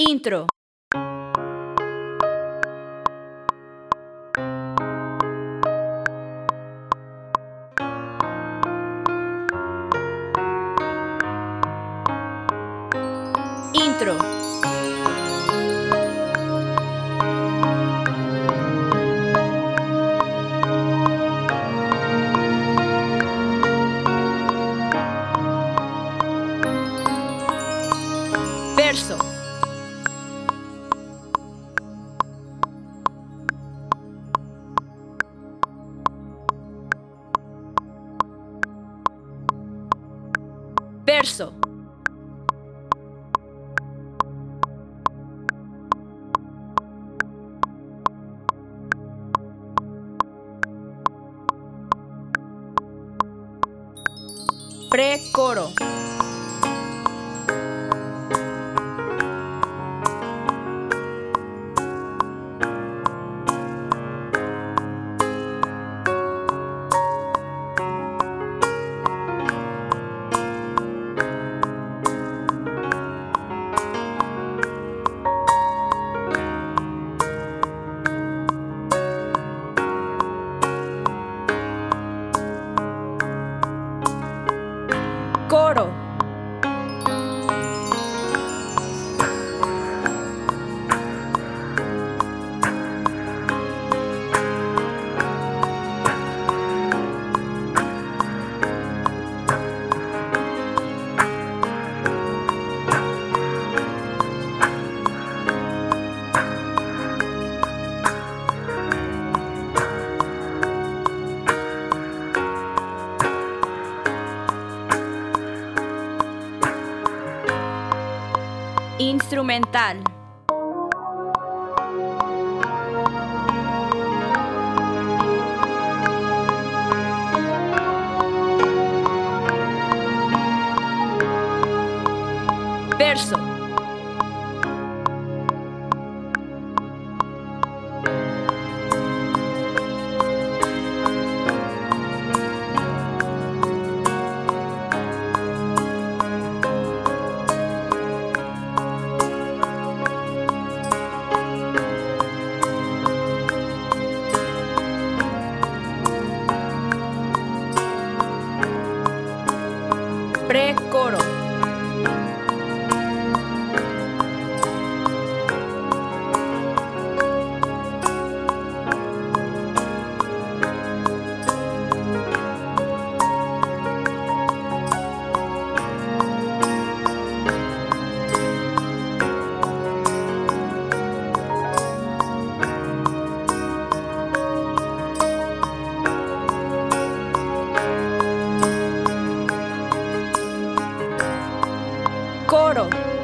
Intro. Intro. Verso. Precoro. Coro. Instrumental. Verso. Precoro. Coro.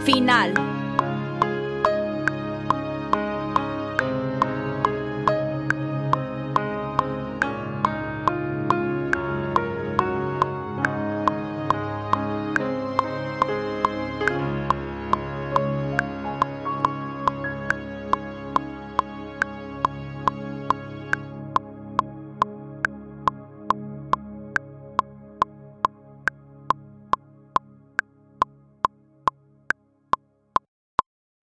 final.